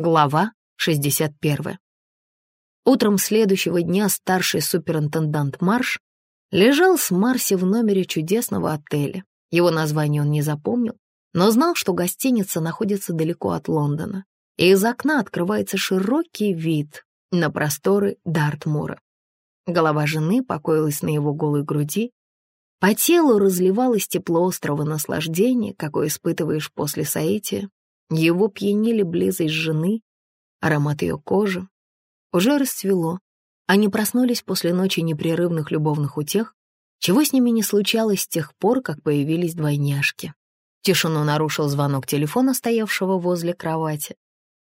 Глава 61. Утром следующего дня старший суперинтендант Марш лежал с Марси в номере чудесного отеля. Его название он не запомнил, но знал, что гостиница находится далеко от Лондона, и из окна открывается широкий вид на просторы Дартмура. Голова жены покоилась на его голой груди, по телу разливалось тепло острого наслаждения, какое испытываешь после соития. Его пьянили близость жены, аромат ее кожи. Уже расцвело. Они проснулись после ночи непрерывных любовных утех, чего с ними не случалось с тех пор, как появились двойняшки. Тишину нарушил звонок телефона, стоявшего возле кровати.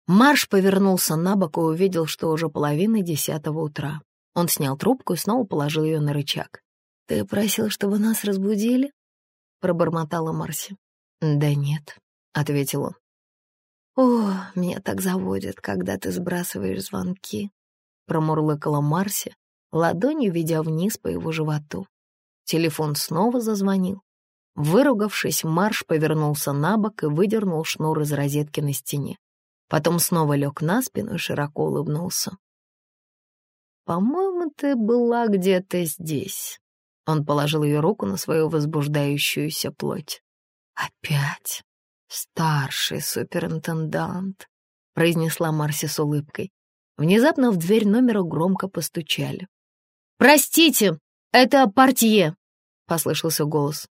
Марш повернулся на бок и увидел, что уже половина десятого утра. Он снял трубку и снова положил ее на рычаг. «Ты просил, чтобы нас разбудили?» — пробормотала Марси. «Да нет», — ответил он. «О, меня так заводит, когда ты сбрасываешь звонки», — промурлыкала Марси, ладонью ведя вниз по его животу. Телефон снова зазвонил. Выругавшись, Марш повернулся на бок и выдернул шнур из розетки на стене. Потом снова лег на спину и широко улыбнулся. «По-моему, ты была где-то здесь». Он положил ее руку на свою возбуждающуюся плоть. «Опять старший суперинтендант», — произнесла Марси с улыбкой. Внезапно в дверь номера громко постучали. «Простите, это портье», — послышался голос.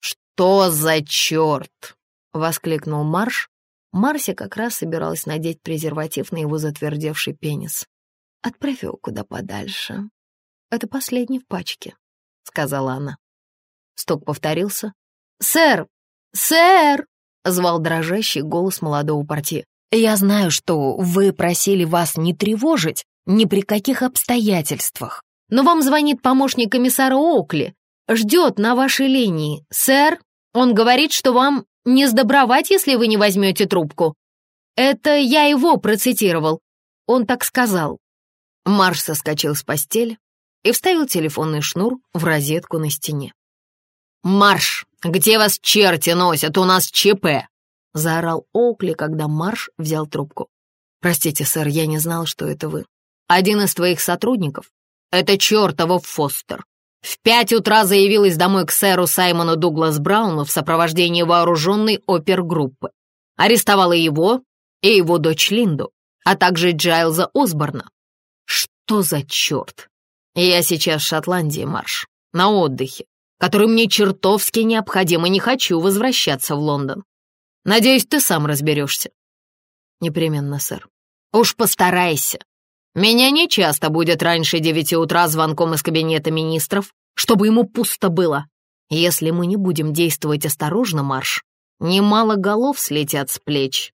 «Что за черт?» — воскликнул Марш. Марси как раз собиралась надеть презерватив на его затвердевший пенис. «Отправь его куда подальше. Это последний в пачке», — сказала она. Стук повторился. «Сэр! Сэр!» — звал дрожащий голос молодого портье. «Я знаю, что вы просили вас не тревожить ни при каких обстоятельствах, но вам звонит помощник комиссара Окли. Ждет на вашей линии. Сэр, он говорит, что вам не сдобровать, если вы не возьмете трубку. Это я его процитировал. Он так сказал. Марш соскочил с постели и вставил телефонный шнур в розетку на стене. «Марш! Где вас черти носят? У нас ЧП!» — заорал Оукли, когда Марш взял трубку. «Простите, сэр, я не знал, что это вы. Один из твоих сотрудников — это чертова Фостер. В пять утра заявилась домой к сэру Саймону Дуглас Брауну в сопровождении вооруженной опергруппы. Арестовала его и его дочь Линду, а также Джайлза Осборна. Что за черт? Я сейчас в Шотландии, Марш, на отдыхе, который мне чертовски необходим, и не хочу возвращаться в Лондон. Надеюсь, ты сам разберешься. Непременно, сэр. Уж постарайся. Меня не часто будет раньше девяти утра звонком из кабинета министров, чтобы ему пусто было. Если мы не будем действовать осторожно, Марш, немало голов слетят с плеч.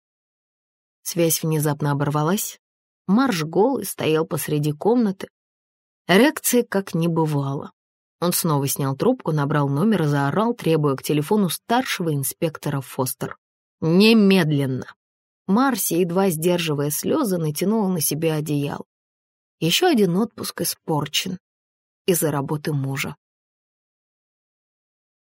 Связь внезапно оборвалась. Марш голый стоял посреди комнаты. Эрекции как не бывало. Он снова снял трубку, набрал номер и заорал, требуя к телефону старшего инспектора Фостер. «Немедленно!» Марси, едва сдерживая слезы, натянула на себя одеяло. Еще один отпуск испорчен из-за работы мужа.